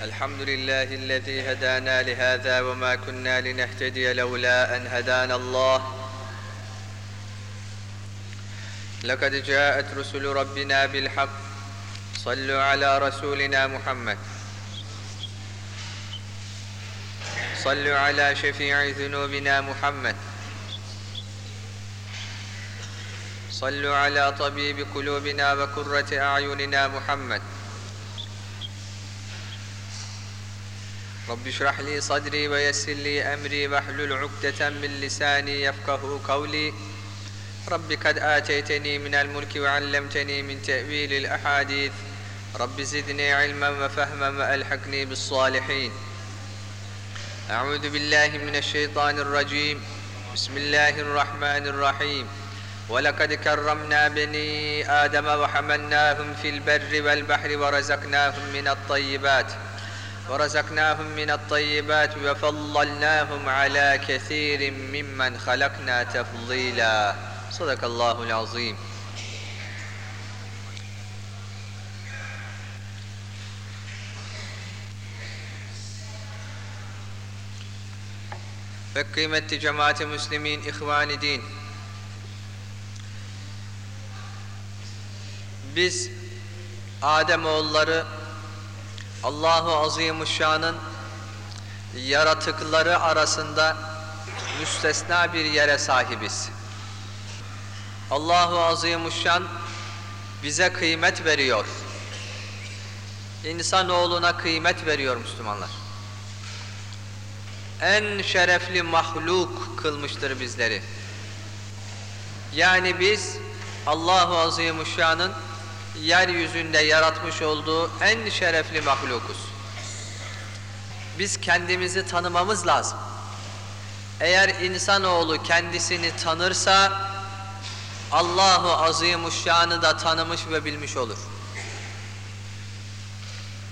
الحمد لله الذي هدانا لهذا وما كنا لنهتدي لولا أن هدانا الله. لقد جاءت رسل ربنا بالحق. صلوا على رسولنا محمد. صلوا على شفيع ذنوبنا محمد. صلوا على طبيب قلوبنا وقرة أعيننا محمد. رب اشرح لي صدري ويسر لي أمري واحلل عقدة من لساني يفقه قولي. رب قد آتيتني من الملك وعلمتني من تأويل الأحاديث. رب زدني علما وفهما وألحقني بالصالحين. أعوذ بالله من الشيطان الرجيم. بسم الله الرحمن الرحيم. ولقد كرمنا بني آدم وحملناهم في البر والبحر ورزقناهم من الطيبات. ورزقناهم من الطيبات وفضلناهم على كثير ممن خلقنا تفضيلا صدق الله العظيم ve kıymetli cemaati müslimin ihvani din biz Adem oğulları Allahu Azimuşşan'ın yaratıkları arasında müstesna bir yere sahibiz. Allahu Azimuşşan bize kıymet veriyor. İnsanoğluna kıymet veriyor Müslümanlar. En şerefli mahluk kılmıştır bizleri. Yani biz Allahu Azimuşşan'ın yeryüzünde yaratmış olduğu en şerefli mahlukuz. Biz kendimizi tanımamız lazım. Eğer insanoğlu kendisini tanırsa Allahu Azimuşşan'ı da tanımış ve bilmiş olur.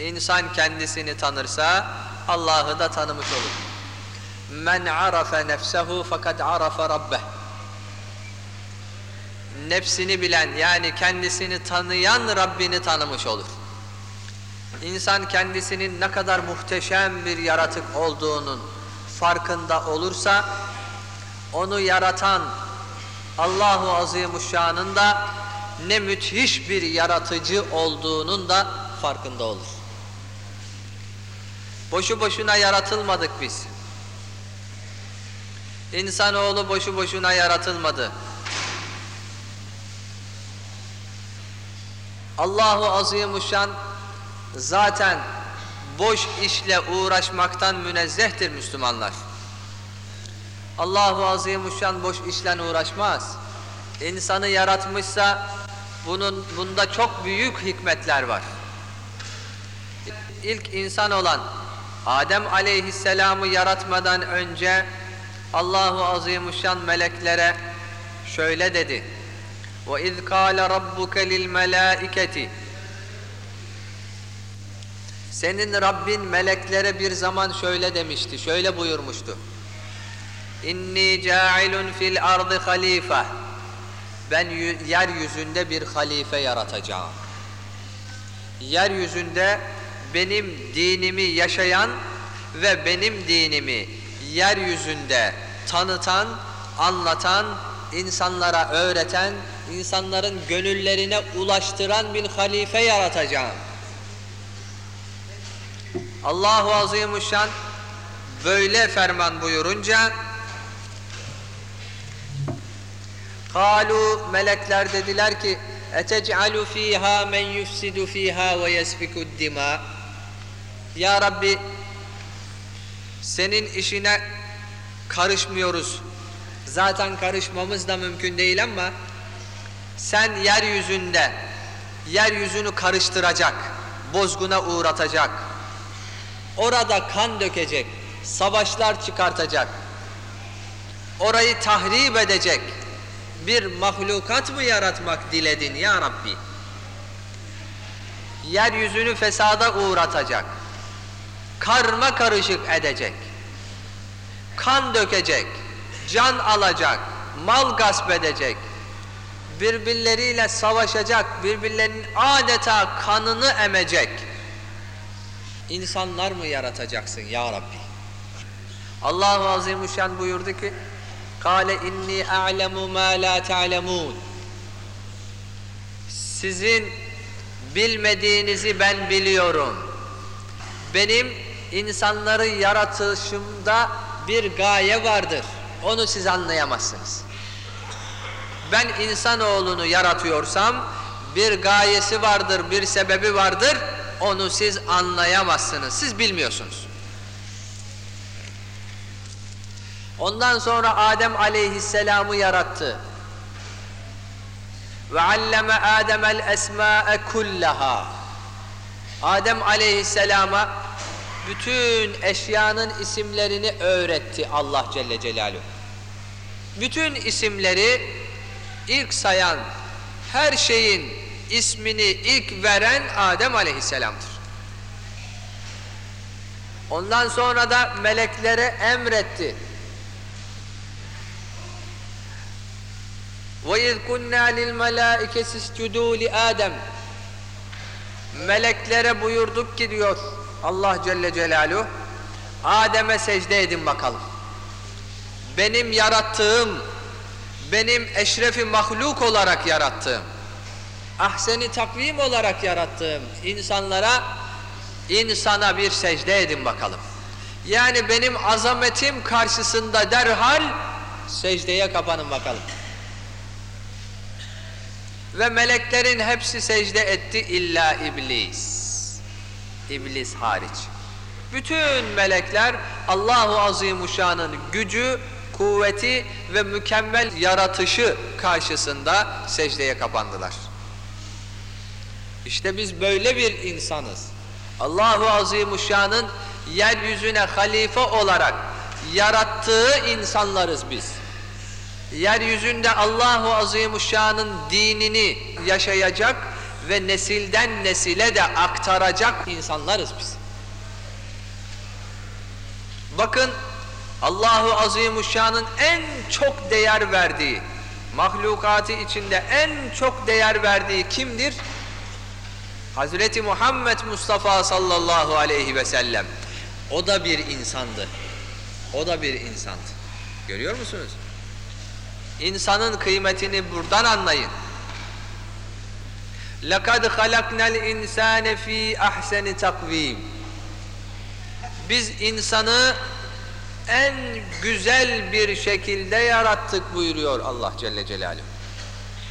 İnsan kendisini tanırsa Allah'ı da tanımış olur. Men arafe nefsehu fakat arafe rabbeh. Nefsini bilen yani kendisini tanıyan Rabbini tanımış olur. İnsan kendisinin ne kadar muhteşem bir yaratık olduğunun farkında olursa onu yaratan Allahu Azimuşşan'ın da ne müthiş bir yaratıcı olduğunun da farkında olur. Boşu boşuna yaratılmadık biz. İnsanoğlu boşu boşuna yaratılmadı. Allahu Azimuşşan zaten boş işle uğraşmaktan münezzehtir Müslümanlar. Allahu Azimuşşan boş işle uğraşmaz. İnsanı yaratmışsa bunun bunda çok büyük hikmetler var. İlk insan olan Adem Aleyhisselam'ı yaratmadan önce Allahu Azimuşşan meleklere şöyle dedi. وَاِذْ قَالَ رَبُّكَ لِلْمَلَائِكَةِ Senin Rabbin meleklere bir zaman şöyle demişti, şöyle buyurmuştu. İnni ca'ilun fil ardı halife. Ben yeryüzünde bir halife yaratacağım. Yeryüzünde benim dinimi yaşayan ve benim dinimi yeryüzünde tanıtan, anlatan, insanlara öğreten, insanların gönüllerine ulaştıran bir halife yaratacağım. Allahu Azimuşşan böyle ferman buyurunca Kalu melekler dediler ki etec'alu fiha men yufsidu fiha ve yesfiku dima Ya Rabbi senin işine karışmıyoruz. Zaten karışmamız da mümkün değil ama sen yeryüzünde yeryüzünü karıştıracak, bozguna uğratacak, orada kan dökecek, savaşlar çıkartacak, orayı tahrip edecek bir mahlukat mı yaratmak diledin ya Rabbi? Yeryüzünü fesada uğratacak, karma karışık edecek, kan dökecek, can alacak, mal gasp edecek, birbirleriyle savaşacak, birbirlerinin adeta kanını emecek. insanlar mı yaratacaksın ya Rabbi? Allahu Azimuşşan buyurdu ki Kale inni a'lemu ma la ta'lemun Sizin bilmediğinizi ben biliyorum. Benim insanları yaratışımda bir gaye vardır. Onu siz anlayamazsınız. Ben insanoğlunu yaratıyorsam bir gayesi vardır, bir sebebi vardır. Onu siz anlayamazsınız. Siz bilmiyorsunuz. Ondan sonra Adem aleyhisselamı yarattı. Ve alleme Adem'el esma'e kullaha. Adem aleyhisselama bütün eşyanın isimlerini öğretti Allah Celle Celaluhu. Bütün isimleri ilk sayan, her şeyin ismini ilk veren Adem aleyhisselamdır. Ondan sonra da meleklere emretti. وَاِذْ كُنَّا لِلْمَلَائِكَةِ اسْجُدُوا لِآدَمَ Meleklere buyurduk ki diyor Allah Celle Celaluhu Adem'e secde edin bakalım. Benim yarattığım, benim eşrefi mahluk olarak yarattığım, ahseni takvim olarak yarattığım insanlara, insana bir secde edin bakalım. Yani benim azametim karşısında derhal secdeye kapanın bakalım. Ve meleklerin hepsi secde etti illa iblis. İblis hariç. Bütün melekler Allahu Azimuşşan'ın gücü, kuvveti ve mükemmel yaratışı karşısında secdeye kapandılar. İşte biz böyle bir insanız. Allahu Azimuşşan'ın yeryüzüne halife olarak yarattığı insanlarız biz yeryüzünde Allahu Azimuşşan'ın dinini yaşayacak ve nesilden nesile de aktaracak insanlarız biz. Bakın Allahu Azimuşşan'ın en çok değer verdiği, mahlukatı içinde en çok değer verdiği kimdir? Hazreti Muhammed Mustafa sallallahu aleyhi ve sellem. O da bir insandı. O da bir insandı. Görüyor musunuz? İnsanın kıymetini buradan anlayın. لَقَدْ خَلَقْنَا الْاِنْسَانَ ف۪ي اَحْسَنِ تَقْو۪يمٍ Biz insanı en güzel bir şekilde yarattık buyuruyor Allah Celle Celaluhu.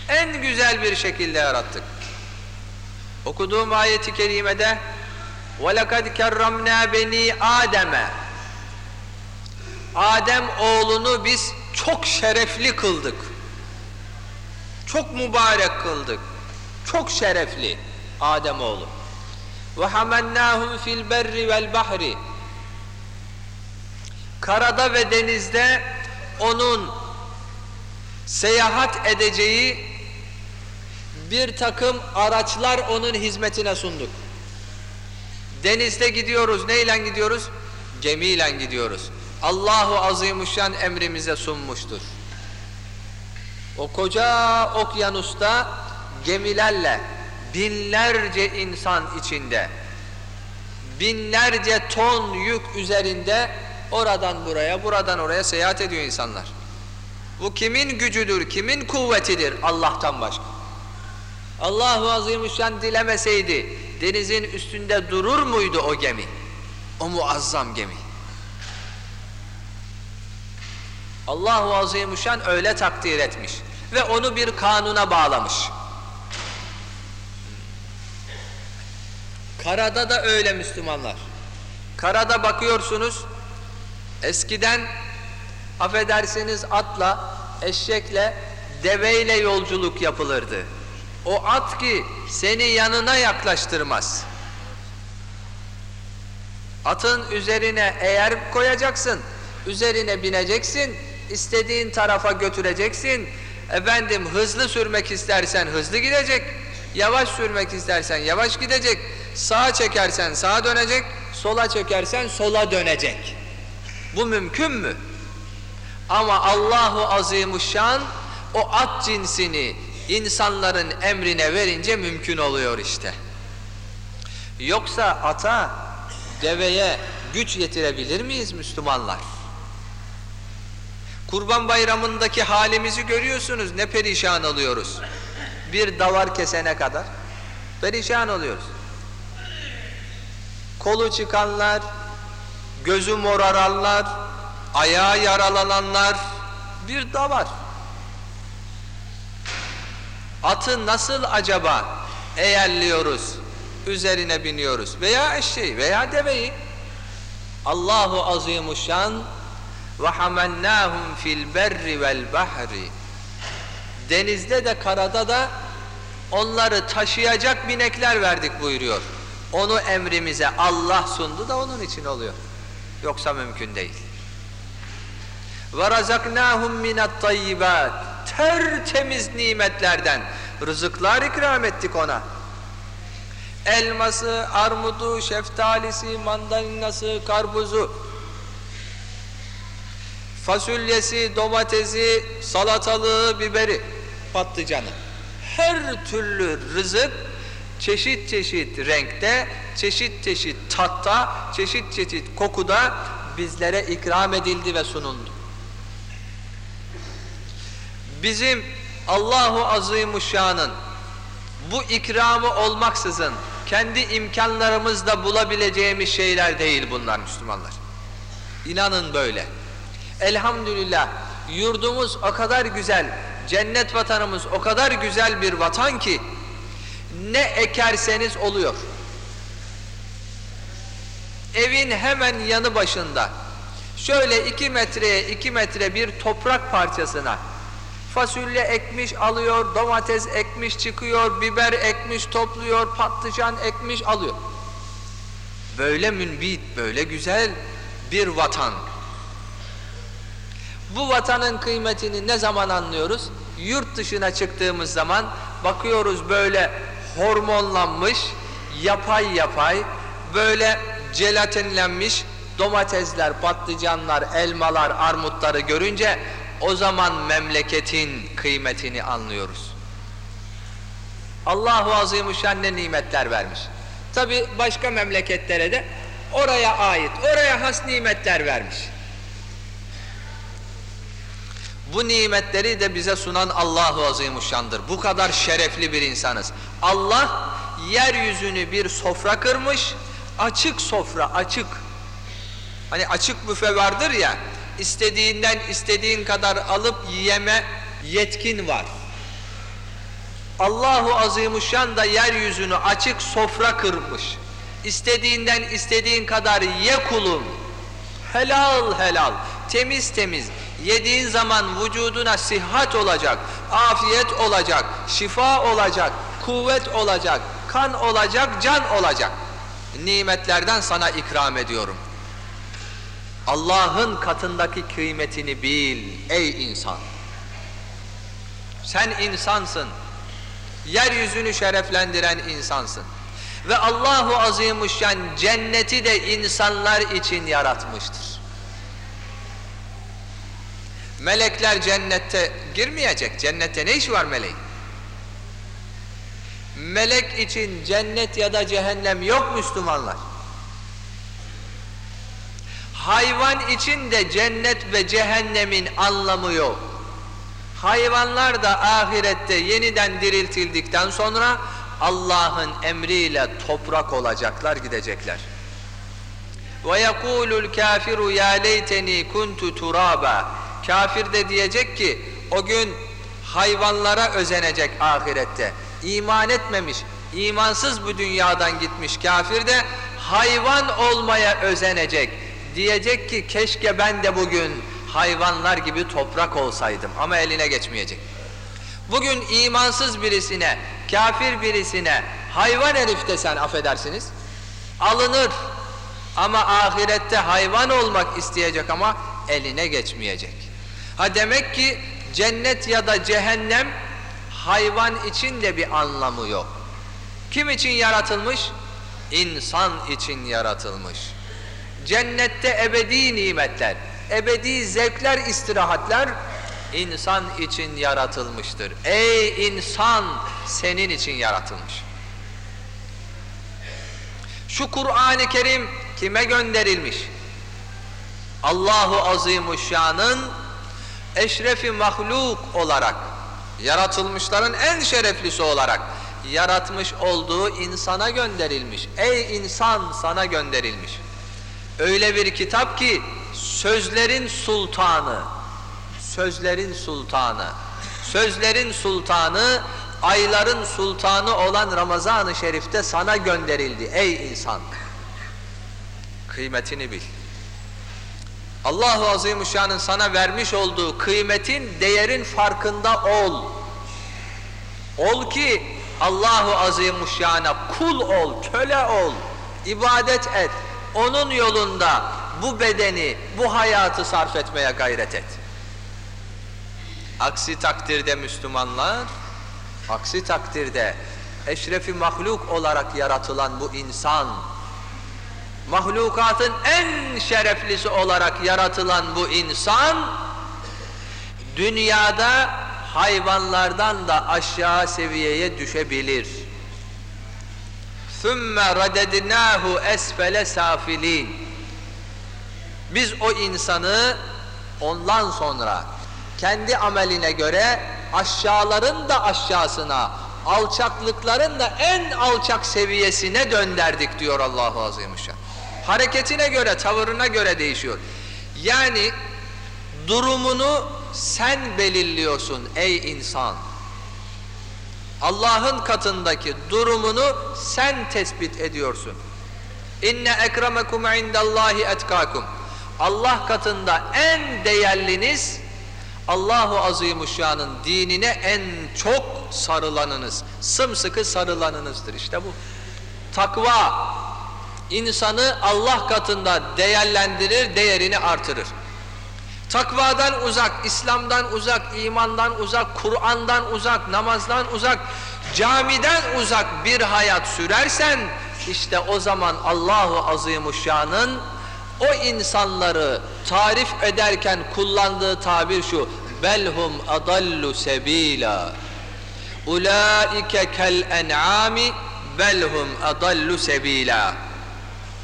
En güzel bir şekilde yarattık. Okuduğum ayeti kerimede وَلَقَدْ كَرَّمْنَا بَن۪ي آدَمَ Adem oğlunu biz çok şerefli kıldık. Çok mübarek kıldık. Çok şerefli Adem oğlu. Ve hamennahum fil berri vel bahri. Karada ve denizde onun seyahat edeceği bir takım araçlar onun hizmetine sunduk. Denizde gidiyoruz. Neyle gidiyoruz? Gemiyle gidiyoruz. Allahu Azimuşşan emrimize sunmuştur. O koca okyanusta gemilerle binlerce insan içinde binlerce ton yük üzerinde oradan buraya buradan oraya seyahat ediyor insanlar. Bu kimin gücüdür, kimin kuvvetidir? Allah'tan başka. Allahu Azimüşşan dilemeseydi denizin üstünde durur muydu o gemi? O muazzam gemi. Allahu Azimüşşan öyle takdir etmiş ve onu bir kanuna bağlamış. Karada da öyle Müslümanlar. Karada bakıyorsunuz eskiden affedersiniz atla, eşekle, deveyle yolculuk yapılırdı. O at ki seni yanına yaklaştırmaz. Atın üzerine eğer koyacaksın, üzerine bineceksin, istediğin tarafa götüreceksin. Efendim hızlı sürmek istersen hızlı gidecek, yavaş sürmek istersen yavaş gidecek, sağa çekersen sağa dönecek, sola çekersen sola dönecek. Bu mümkün mü? Ama Allahu Azimuşşan o at cinsini insanların emrine verince mümkün oluyor işte. Yoksa ata deveye güç yetirebilir miyiz Müslümanlar? Kurban bayramındaki halimizi görüyorsunuz ne perişan oluyoruz. Bir davar kesene kadar perişan oluyoruz. Kolu çıkanlar, gözü moraranlar, ayağı yaralananlar bir davar. Atı nasıl acaba eğerliyoruz, üzerine biniyoruz veya eşeği veya deveyi. Allahu azimuşşan ve hamennahum fil berri vel bahri. Denizde de karada da onları taşıyacak binekler verdik buyuruyor. Onu emrimize Allah sundu da onun için oluyor. Yoksa mümkün değil. Razaknahum minat tayyibat. Tertemiz nimetlerden rızıklar ikram ettik ona. Elması, armudu, şeftalisi, mandalinası, karpuzu, fasulyesi, domatesi, salatalığı, biberi, patlıcanı. Her türlü rızık çeşit çeşit renkte, çeşit çeşit tatta, çeşit çeşit kokuda bizlere ikram edildi ve sunuldu. Bizim Allahu Azimuşşan'ın bu ikramı olmaksızın kendi imkanlarımızla bulabileceğimiz şeyler değil bunlar Müslümanlar. İnanın böyle. Elhamdülillah yurdumuz o kadar güzel, cennet vatanımız o kadar güzel bir vatan ki ne ekerseniz oluyor. Evin hemen yanı başında şöyle iki metreye iki metre bir toprak parçasına fasulye ekmiş alıyor, domates ekmiş çıkıyor, biber ekmiş topluyor, patlıcan ekmiş alıyor. Böyle münbit, böyle güzel bir vatan. Bu vatanın kıymetini ne zaman anlıyoruz? Yurt dışına çıktığımız zaman bakıyoruz böyle hormonlanmış, yapay yapay, böyle jelatinlenmiş domatesler, patlıcanlar, elmalar, armutları görünce o zaman memleketin kıymetini anlıyoruz. Allahu Azimuşşan ne nimetler vermiş. Tabi başka memleketlere de oraya ait, oraya has nimetler vermiş. Bu nimetleri de bize sunan Allahu Azimuşşan'dır. Bu kadar şerefli bir insanız. Allah yeryüzünü bir sofra kırmış, açık sofra, açık. Hani açık büfe vardır ya, istediğinden istediğin kadar alıp yeme yetkin var. Allahu Azimuşşan da yeryüzünü açık sofra kırmış. İstediğinden istediğin kadar ye kulum. Helal helal, temiz temiz. Yediğin zaman vücuduna sihat olacak, afiyet olacak, şifa olacak, kuvvet olacak, kan olacak, can olacak. Nimetlerden sana ikram ediyorum. Allah'ın katındaki kıymetini bil ey insan. Sen insansın. Yeryüzünü şereflendiren insansın. Ve Allahu Azimuşşan cenneti de insanlar için yaratmıştır. Melekler cennette girmeyecek. Cennette ne işi var meleğin? Melek için cennet ya da cehennem yok Müslümanlar. Hayvan için de cennet ve cehennemin anlamı yok. Hayvanlar da ahirette yeniden diriltildikten sonra Allah'ın emriyle toprak olacaklar gidecekler. Ve yekulul kafiru ya leyteni kuntu turaba. Kafir de diyecek ki o gün hayvanlara özenecek ahirette. İman etmemiş, imansız bu dünyadan gitmiş kafir de hayvan olmaya özenecek. Diyecek ki keşke ben de bugün hayvanlar gibi toprak olsaydım ama eline geçmeyecek. Bugün imansız birisine, kafir birisine hayvan herif desen affedersiniz alınır ama ahirette hayvan olmak isteyecek ama eline geçmeyecek. Ha demek ki cennet ya da cehennem hayvan için de bir anlamı yok. Kim için yaratılmış? İnsan için yaratılmış. Cennette ebedi nimetler, ebedi zevkler, istirahatler insan için yaratılmıştır. Ey insan senin için yaratılmış. Şu Kur'an-ı Kerim kime gönderilmiş? Allahu Azimuşşan'ın eşrefi mahluk olarak yaratılmışların en şereflisi olarak yaratmış olduğu insana gönderilmiş. Ey insan sana gönderilmiş. Öyle bir kitap ki sözlerin sultanı, sözlerin sultanı, sözlerin sultanı, ayların sultanı olan Ramazan-ı Şerif'te sana gönderildi ey insan. Kıymetini bil. Allahu Azimuşşan'ın sana vermiş olduğu kıymetin, değerin farkında ol. Ol ki Allahu Azimuşşan'a kul ol, köle ol, ibadet et. Onun yolunda bu bedeni, bu hayatı sarf etmeye gayret et. Aksi takdirde Müslümanlar, aksi takdirde eşrefi mahluk olarak yaratılan bu insan, mahlukatın en şereflisi olarak yaratılan bu insan dünyada hayvanlardan da aşağı seviyeye düşebilir. ثُمَّ رَدَدْنَاهُ esfele safilin. Biz o insanı ondan sonra kendi ameline göre aşağıların da aşağısına, alçaklıkların da en alçak seviyesine dönderdik diyor Allah-u Azimuşşan. Hareketine göre, tavırına göre değişiyor. Yani durumunu sen belirliyorsun ey insan. Allah'ın katındaki durumunu sen tespit ediyorsun. İnne ekremekum indallahi etkakum. Allah katında en değerliniz Allahu Azimuşşan'ın dinine en çok sarılanınız, sımsıkı sarılanınızdır. İşte bu. Takva insanı Allah katında değerlendirir, değerini artırır. Takvadan uzak, İslam'dan uzak, imandan uzak, Kur'an'dan uzak, namazdan uzak, camiden uzak bir hayat sürersen işte o zaman Allahu Azimuşşan'ın o insanları tarif ederken kullandığı tabir şu belhum adallu sebila ulaike kel en'ami belhum adallu sebila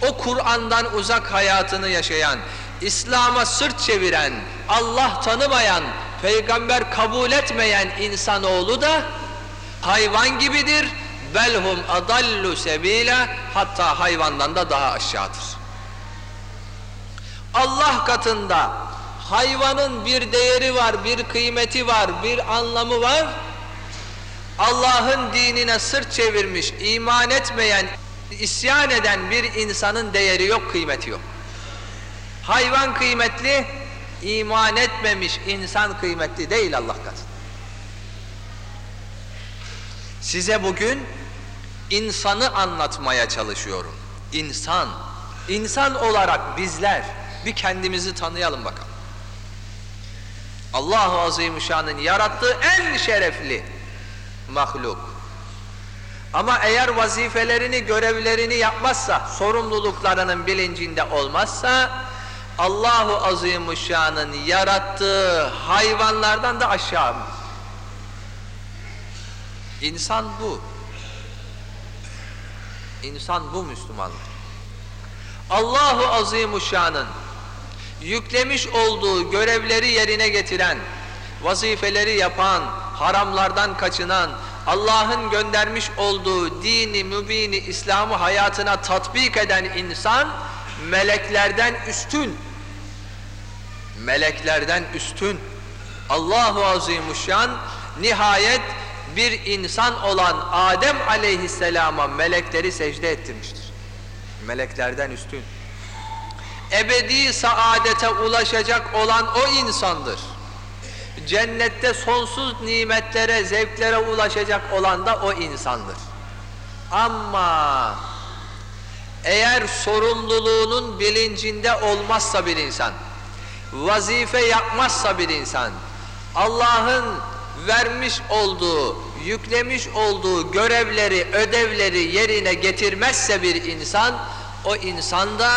o Kur'an'dan uzak hayatını yaşayan İslam'a sırt çeviren Allah tanımayan peygamber kabul etmeyen insanoğlu da hayvan gibidir belhum adallu sebila hatta hayvandan da daha aşağıdır Allah katında hayvanın bir değeri var, bir kıymeti var, bir anlamı var. Allah'ın dinine sırt çevirmiş, iman etmeyen, isyan eden bir insanın değeri yok, kıymeti yok. Hayvan kıymetli, iman etmemiş insan kıymetli değil Allah katında. Size bugün insanı anlatmaya çalışıyorum. İnsan, insan olarak bizler, bir kendimizi tanıyalım bakalım. Allahu Azimüşşan'ın yarattığı en şerefli mahluk. Ama eğer vazifelerini, görevlerini yapmazsa, sorumluluklarının bilincinde olmazsa, Allahu Azimüşşan'ın yarattığı hayvanlardan da aşağı. İnsan bu. İnsan bu Müslümanlar. Allahu Azimüşşan'ın yüklemiş olduğu görevleri yerine getiren, vazifeleri yapan, haramlardan kaçınan, Allah'ın göndermiş olduğu dini, mübini, İslam'ı hayatına tatbik eden insan, meleklerden üstün. Meleklerden üstün. Allahu Azimuşşan nihayet bir insan olan Adem aleyhisselama melekleri secde ettirmiştir. Meleklerden üstün ebedi saadete ulaşacak olan o insandır. Cennette sonsuz nimetlere, zevklere ulaşacak olan da o insandır. Ama eğer sorumluluğunun bilincinde olmazsa bir insan, vazife yapmazsa bir insan, Allah'ın vermiş olduğu, yüklemiş olduğu görevleri, ödevleri yerine getirmezse bir insan, o insan da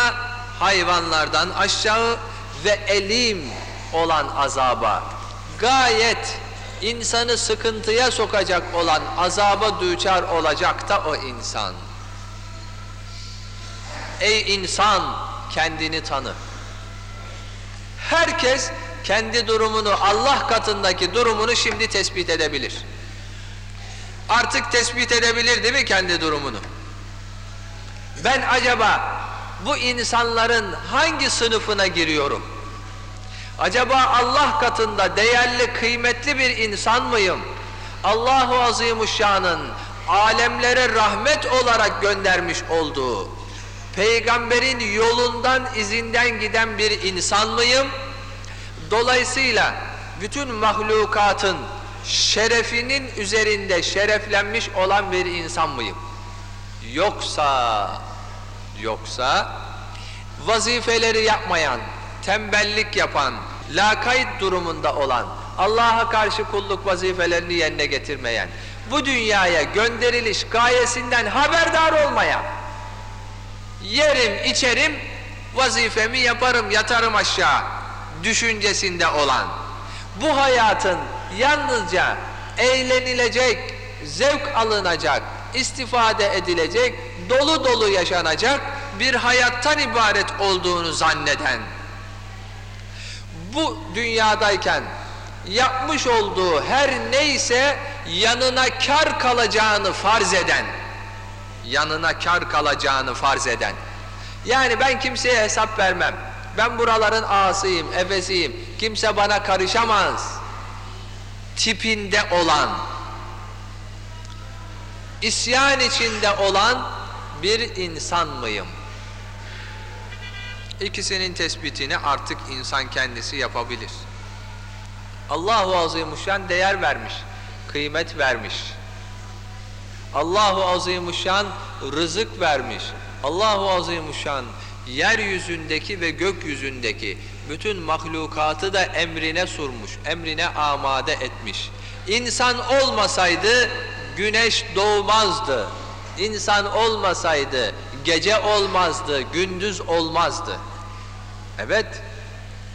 hayvanlardan aşağı ve elim olan azaba, gayet insanı sıkıntıya sokacak olan azaba düçar olacak da o insan. Ey insan kendini tanı. Herkes kendi durumunu Allah katındaki durumunu şimdi tespit edebilir. Artık tespit edebilir değil mi kendi durumunu? Ben acaba bu insanların hangi sınıfına giriyorum? Acaba Allah katında değerli, kıymetli bir insan mıyım? Allahu Azimuşşan'ın alemlere rahmet olarak göndermiş olduğu peygamberin yolundan izinden giden bir insan mıyım? Dolayısıyla bütün mahlukatın şerefinin üzerinde şereflenmiş olan bir insan mıyım? Yoksa yoksa vazifeleri yapmayan, tembellik yapan, lakayt durumunda olan, Allah'a karşı kulluk vazifelerini yerine getirmeyen, bu dünyaya gönderiliş gayesinden haberdar olmayan, yerim, içerim, vazifemi yaparım, yatarım aşağı düşüncesinde olan, bu hayatın yalnızca eğlenilecek, zevk alınacak, istifade edilecek, dolu dolu yaşanacak bir hayattan ibaret olduğunu zanneden, bu dünyadayken yapmış olduğu her neyse yanına kar kalacağını farz eden, yanına kar kalacağını farz eden, yani ben kimseye hesap vermem, ben buraların ağasıyım, efesiyim, kimse bana karışamaz tipinde olan, isyan içinde olan bir insan mıyım? İkisinin tespitini artık insan kendisi yapabilir. Allahu Azimuşşan değer vermiş, kıymet vermiş. Allahu Azimuşşan rızık vermiş. Allahu Azimuşşan yeryüzündeki ve gökyüzündeki bütün mahlukatı da emrine surmuş, emrine amade etmiş. İnsan olmasaydı güneş doğmazdı. İnsan olmasaydı gece olmazdı, gündüz olmazdı. Evet,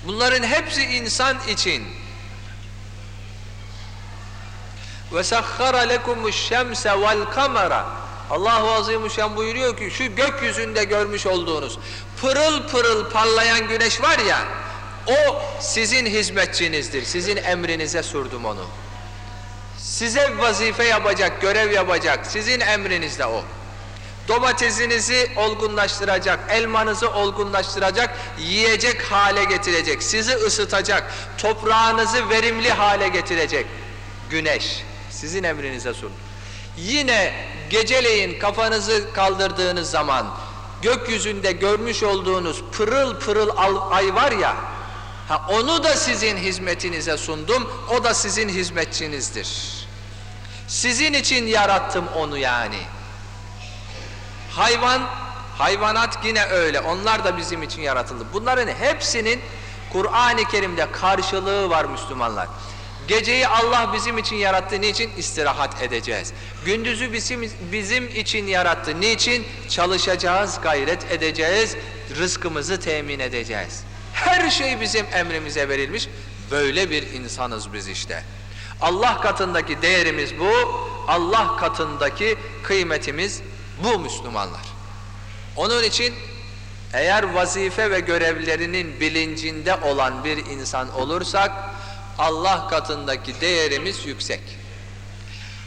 bunların hepsi insan için. Lekumuş şemse vel kamera. Allahu Azimuşşan buyuruyor ki şu gökyüzünde görmüş olduğunuz pırıl pırıl parlayan güneş var ya o sizin hizmetçinizdir. Sizin emrinize surdum onu. Size vazife yapacak, görev yapacak. Sizin emrinizde o. Domatesinizi olgunlaştıracak, elmanızı olgunlaştıracak, yiyecek hale getirecek, sizi ısıtacak, toprağınızı verimli hale getirecek. Güneş, sizin emrinize sun. Yine geceleyin kafanızı kaldırdığınız zaman, gökyüzünde görmüş olduğunuz pırıl pırıl ay var ya, ha onu da sizin hizmetinize sundum, o da sizin hizmetçinizdir. Sizin için yarattım onu yani. Hayvan, hayvanat yine öyle. Onlar da bizim için yaratıldı. Bunların hepsinin Kur'an-ı Kerim'de karşılığı var Müslümanlar. Geceyi Allah bizim için yarattı. Niçin? İstirahat edeceğiz. Gündüzü bizim, bizim için yarattı. Niçin? Çalışacağız, gayret edeceğiz, rızkımızı temin edeceğiz. Her şey bizim emrimize verilmiş. Böyle bir insanız biz işte. Allah katındaki değerimiz bu. Allah katındaki kıymetimiz bu Müslümanlar. Onun için eğer vazife ve görevlerinin bilincinde olan bir insan olursak Allah katındaki değerimiz yüksek.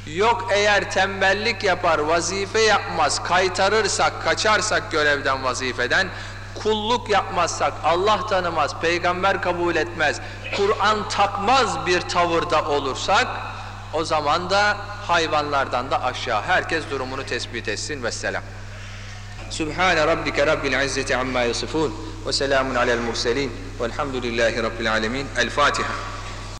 Yok eğer tembellik yapar, vazife yapmaz, kaytarırsak, kaçarsak görevden, vazifeden, kulluk yapmazsak, Allah tanımaz, peygamber kabul etmez, Kur'an takmaz bir tavırda olursak, o zaman da hayvanlardan da aşağı. Herkes durumunu tespit etsin. Vesselam. Sübhane Rabbike Rabbil İzzeti Amma Yasifun ve selamun alel murselin velhamdülillahi Rabbil Alemin. El Fatiha.